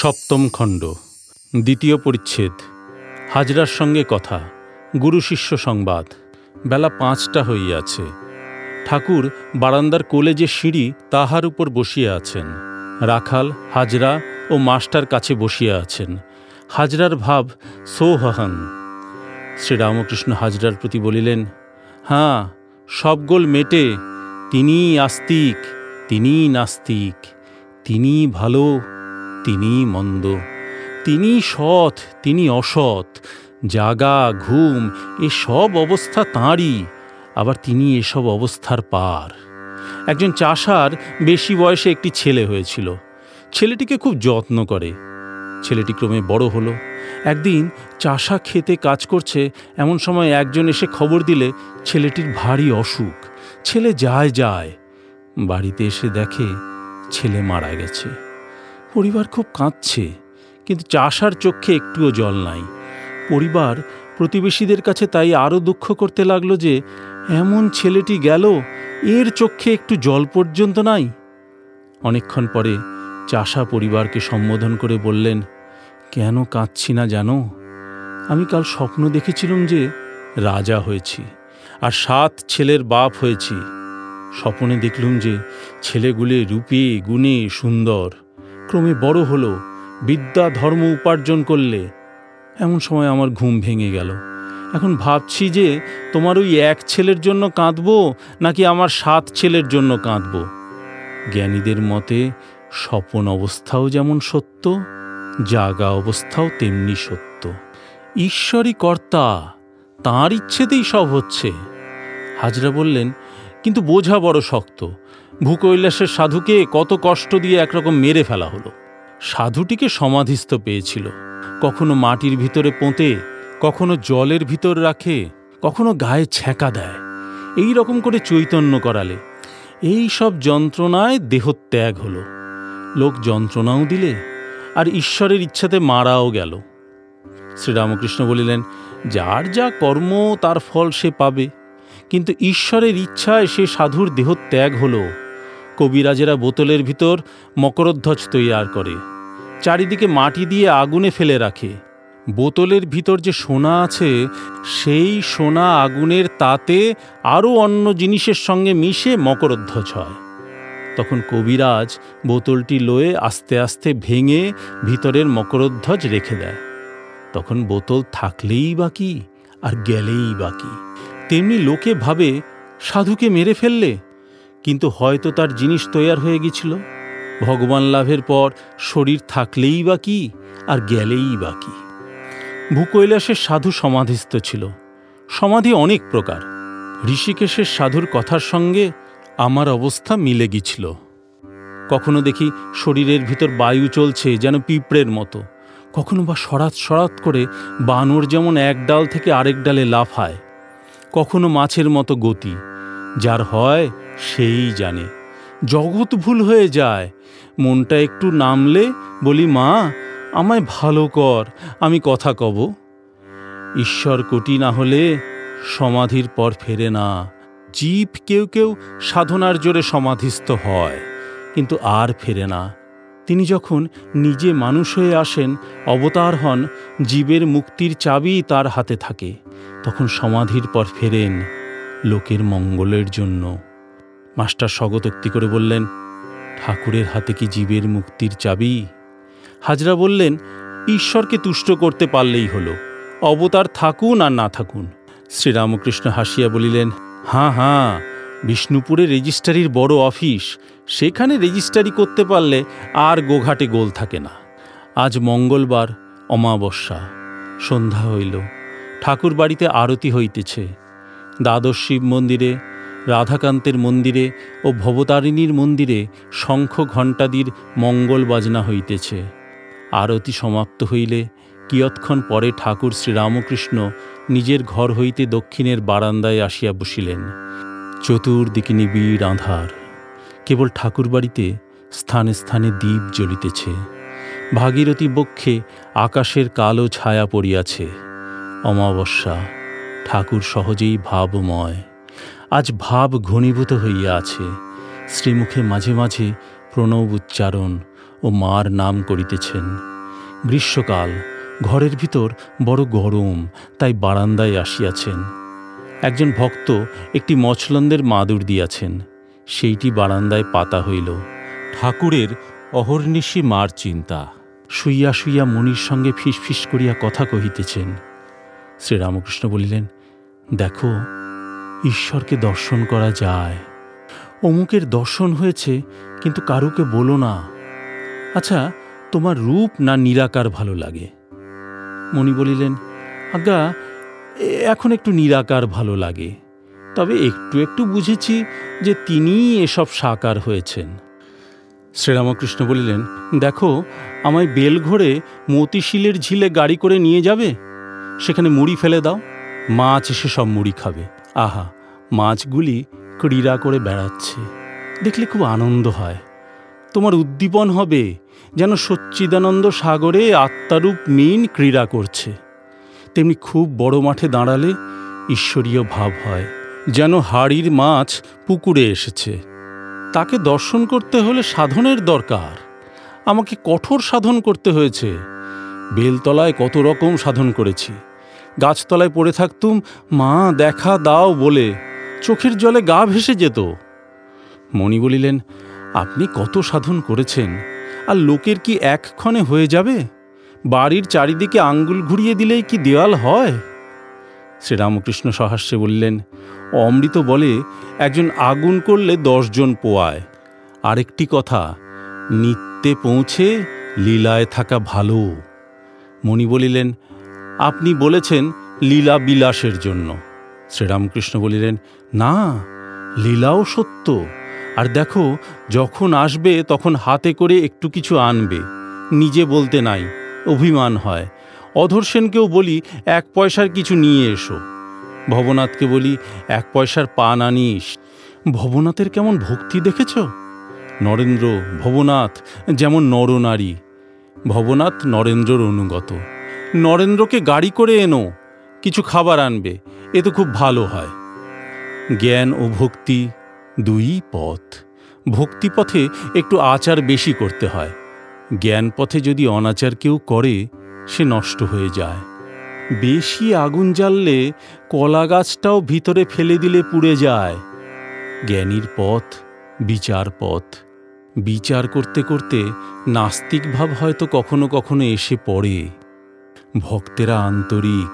সপ্তম খণ্ড, দ্বিতীয় পরিচ্ছেদ, হাজরার সঙ্গে কথা, গুরু শিষ্য সংবাদ। বেলা পাঁচটা হইয়াছে। ঠাকুর বারান্দার কোলে যে সিঁড়ি, তাহার উপর বসিয়া আছেন। রাখাল, হাজরা ও মাস্টার কাছে বসিয়া আছেন। হাজরার ভাব সৌহহন। শ্রীরামকৃষ্ণ হাজরার প্রতি বলিলেন হাঁ সব গোল মেটে, তিনিই আস্তিক, তিনিই নাস্তিক, তিনিই ভালো তিনিই মন্দ তিনি সৎ তিনি অসৎ। জাগা, ঘুম এ সব অবস্থা তাঁরই, আবার তিনি এসব অবস্থার পার। একজন চাষার বেশি বয়সে একটি ছেলে হয়েছিল। ছেলেটিকে খুব যত্ন করে। ছেলেটি ক্রমে বড় হলো। একদিন চাষা খেতে কাজ করছে, এমন সময় একজন এসে খবর দিলে ছেলেটির ভারী অসুখ। ছেলে যায় যায়। বাড়িতে এসে দেখে ছেলে মারা গেছে। পরিবার খুব কাঁদছে, কিন্তু চাষার চোখে একটুও জল নাই। পরিবার প্রতিবেশীদের কাছে তাই আরও দুঃখ করতে লাগল যে, এমন ছেলেটি গেল, এর চোখে একটু জল পর্যন্ত নাই? অনেকক্ষণ পরে চাষা পরিবারকে সম্বোধন করে বললেন, কেন কাঁদছি না জানো? আমি কাল স্বপ্ন দেখেছিলাম যে, রাজা হয়েছি, আর সাত ছেলের বাপ হয়েছি। স্বপ্নে দেখলুম যে, ছেলেগুলি রূপে, গুণে সুন্দর। ক্রমে বড় হলো, বিদ্যা ধর্ম উপার্জন করলে। এমন সময় আমার ঘুম ভেঙে গেল। এখন ভাবছি যে, তোমার ওই এক ছেলের জন্য কাঁদবো, নাকি আমার সাত ছেলের জন্য কাঁদবো? জ্ঞানীদের মতে, স্বপন অবস্থাও যেমন সত্য, জাগা অবস্থাও তেমনি সত্য। ঈশ্বরই কর্তা, তাঁর ইচ্ছেতেই সব হচ্ছে। হাজরা বললেন, কিন্তু বোঝা বড় শক্ত। ভূকৈলাসের সাধুকে কত কষ্ট দিয়ে একরকম মেরে ফেলা হলো। সাধুটিকে সমাধিস্থ পেয়েছিল। কখনো মাটির ভিতরে পোঁতে, কখনো জলের ভিতর রাখে, কখনো গায়ে ছ্যাঁকা দেয়। এই রকম করে চৈতন্য করালে এই সব যন্ত্রণায় দেহত্যাগ হলো। লোক যন্ত্রণাও দিলে আর ঈশ্বরের ইচ্ছাতে মারাও গেল। শ্রীরামকৃষ্ণ বলিলেন, যার যা কর্ম, তার ফল সে পাবে। কিন্তু ঈশ্বরের ইচ্ছায় সে সাধুর দেহ ত্যাগ হল কবিরাজেরা বোতলের ভিতর মকরধ্বজ তৈয়ার করে। চারিদিকে মাটি দিয়ে আগুনে ফেলে রাখে। বোতলের ভিতর যে সোনা আছে, সেই সোনা আগুনের তাতে আরও অন্য জিনিসের সঙ্গে মিশে মকরধ্বজ হয়। তখন কবিরাজ বোতলটি লয়ে আস্তে আস্তে ভেঙে ভিতরের মকরধ্বজ রেখে দেয়। তখন বোতল থাকলেই বাকি আর গেলেই বাকি তেমনি লোকে ভাবে, সাধুকে মেরে ফেললে? কিন্তু হয়তো তার জিনিস তৈয়ার হয়ে গেছিল। ভগবান লাভের পর শরীর থাকলেই বাকি আর গেলেই বা বাকি ভূকৈলাসের সাধু সমাধিস্থ ছিল। সমাধি অনেক প্রকার। ঋষিকেশের সাধুর কথার সঙ্গে আমার অবস্থা মিলে গিয়েছিল কখনো দেখি শরীরের ভিতর বায়ু চলছে যেন পিঁপড়ের মতো। কখনো বা সরাত সরাত করে বানর যেমন এক ডাল থেকে আরেক ডালে লাফায়। কখনো মাছের মতো গতি। যার হয় সেই জানে। জগৎ ভুল হয়ে যায়। মনটা একটু নামলে বলি, মা, আমায় ভালো কর, আমি কথা কব। ঈশ্বর কোটি না হলে সমাধির পর ফেরে না। জীব কেউ কেউ সাধনার জোরে সমাধিস্থ হয়, কিন্তু আর ফেরে না। তিনি যখন নিজে মানুষ হয়ে আসেন, অবতার হন, জীবের মুক্তির চাবি তার হাতে থাকে। তখন সমাধির পর ফেরেন লোকের মঙ্গলের জন্য। মাস্টার স্বগতোক্তি করে বললেন, ঠাকুরের হাতে কি জীবের মুক্তির চাবি? হাজরা বললেন, ঈশ্বরকে তুষ্ট করতে পারলেই হলো, অবতার থাকুন আর না থাকুন। শ্রীরামকৃষ্ণ হাসিয়া বলিলেন, হাঁ হাঁ, বিষ্ণুপুরে রেজিস্ট্রারির বড় অফিস, সেখানে রেজিস্ট্রারি করতে পারলে আর গোঘাটে গোল থাকে না। আজ মঙ্গলবার, অমাবস্যা, সন্ধ্যা হইল ঠাকুর বাড়িতে আরতি হইতেছে। দ্বাদশ শিব মন্দিরে রাধাকান্তের মন্দিরে ও ভবতারিণীর মন্দিরে শঙ্খ ঘণ্টাদির মঙ্গল বাজনা হইতেছে। আরতি সমাপ্ত হইলে কিয়ৎক্ষণ পরে ঠাকুর শ্রীরামকৃষ্ণ নিজের ঘর হইতে দক্ষিণের বারান্দায় আসিয়া বসিলেন। চতুর্দিকে নিবিড় আধার কেবল ঠাকুর বাড়িতে স্থানে স্থানে দ্বীপ জ্বলিতেছে। ভাগীরথী বক্ষে আকাশের কালো ছায়া পড়িয়াছে। অমাবস্যা, ঠাকুর সহজেই ভাবময়। আজ ভাব ঘনীভূত হইয়া আছে। শ্রীমুখে মাঝে মাঝে প্রণব উচ্চারণ ও মার নাম করিতেছেন। গ্রীষ্মকাল, ঘরের ভিতর বড় গরম, তাই বারান্দায় আসিয়াছেন। একজন ভক্ত একটি মছলন্দের মাদুর দিয়াছেন, সেইটি বারান্দায় পাতা হইল। ঠাকুরের অহর্নিশি মার চিন্তা। শুইয়া শুইয়া মনির সঙ্গে ফিসফিস করিয়া কথা কহিতেছেন। শ্রীরামকৃষ্ণ বলিলেন, দেখো ঈশ্বরকে দর্শন করা যায়। অমুকের দর্শন হয়েছে, কিন্তু কারুকে বলো না। আচ্ছা তোমার রূপ না নিরাকার ভালো লাগে? মণি বলিলেন, আজ্ঞা এখন একটু নিরাকার ভালো লাগে। তবে একটু একটু বুঝেছি যে তিনিই এসব সাকার হয়েছেন। শ্রীরামকৃষ্ণ বলিলেন, দেখো, আমায় বেলঘরে মতিশিলের ঝিলে গাড়ি করে নিয়ে যাবে? সেখানে মুড়ি ফেলে দাও। মাছ এসে সব মুড়ি খাবে। আহা, মাছগুলি ক্রীড়া করে বেড়াচ্ছে। দেখলে খুব আনন্দ হয়। তোমার উদ্দীপন হবে যেন সচ্চিদানন্দ সাগরে আত্মারূপ মিন ক্রীড়া করছে। তেমনি খুব বড় মাঠে দাঁড়ালে ঈশ্বরীয় ভাব হয়, যেন হাড়ির মাছ পুকুরে এসেছে। তাকে দর্শন করতে হলে সাধনের দরকার। আমাকে কঠোর সাধন করতে হয়েছে। বেলতলায় কত রকম সাধন করেছি। গাছতলায় পড়ে থাকতুম, মা দেখা দাও বলে চোখের জলে গা ভেসে যেত। মণি বলিলেন, আপনি কত সাধন করেছেন, আর লোকের কি একক্ষণে হয়ে যাবে? বাড়ির চারিদিকে আঙ্গুল ঘুরিয়ে দিলেই কি দেওয়াল হয়? শ্রীরামকৃষ্ণ সহাস্যে বললেন, অমৃত বলে একজন আগুন করলে দশজন পোয়ায়। আরেকটি কথা, নিত্যে পৌঁছে লীলায় থাকা ভালো। মণি বলিলেন আপনি বলেছেন লীলা বিলাসের জন্য। শ্রীরামকৃষ্ণ বলিলেন, না, লীলাও সত্য। আর দেখো, যখন আসবে, তখন হাতে করে একটু কিছু আনবে। নিজে বলতে নাই, অভিমান হয়। অধর সেনকেও বলি, এক পয়সার কিছু নিয়ে এসো। ভবনাথকে বলি, এক পয়সার পান আনিস। ভবনাথের কেমন ভক্তি দেখেছ? নরেন্দ্র, ভবনাথ, যেমন নরনারী ভবনাথ নরেন্দ্রর অনুগত। নরেন্দ্রকে গাড়ি করে এনো, কিছু খাবার আনবে, এ তো খুব ভালো হয়। জ্ঞান ও ভক্তি দুই পথ। ভক্তিপথে একটু আচার বেশি করতে হয়। জ্ঞান পথে যদি অনাচার কেউ করে, সে নষ্ট হয়ে যায়। বেশি আগুন জ্বাললে কলা গাছটাও ভিতরে ফেলে দিলে পুড়ে যায়। জ্ঞানীর পথ, বিচার পথ। বিচার করতে করতে নাস্তিক ভাব হয়তো কখনো কখনো এসে পড়ে। ভক্তেরা আন্তরিক।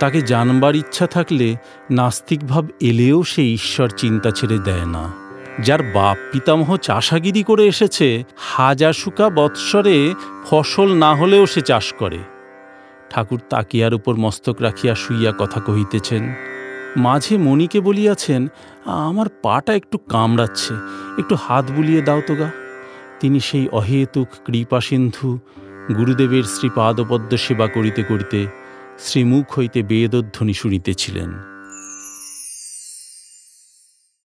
তাকে জানবার ইচ্ছা থাকলে নাস্তিকভাব এলেও সে ঈশ্বর চিন্তা ছেড়ে দেয় না। যার বাপ পিতামহ চাষাগিরি করে এসেছে, হাজার শুকা বৎসরে ফসল না হলেও সে চাষ করে। ঠাকুর তাকিয়ার উপর মস্তক রাখিয়া শুইয়া কথা কহিতেছেন, মাঝে মণিকে বলিয়াছেন, আমার পাটা একটু কামড়াচ্ছে, একটু হাত বুলিয়ে দাও তো গা। তিনি সেই অহেতুক কৃপা সিন্ধু গুরুদেবের শ্রীপাদপদ্ম সেবা করিতে করিতে শ্রীমুখ হইতে বেদধ্বনি শুনিতেছিলেন।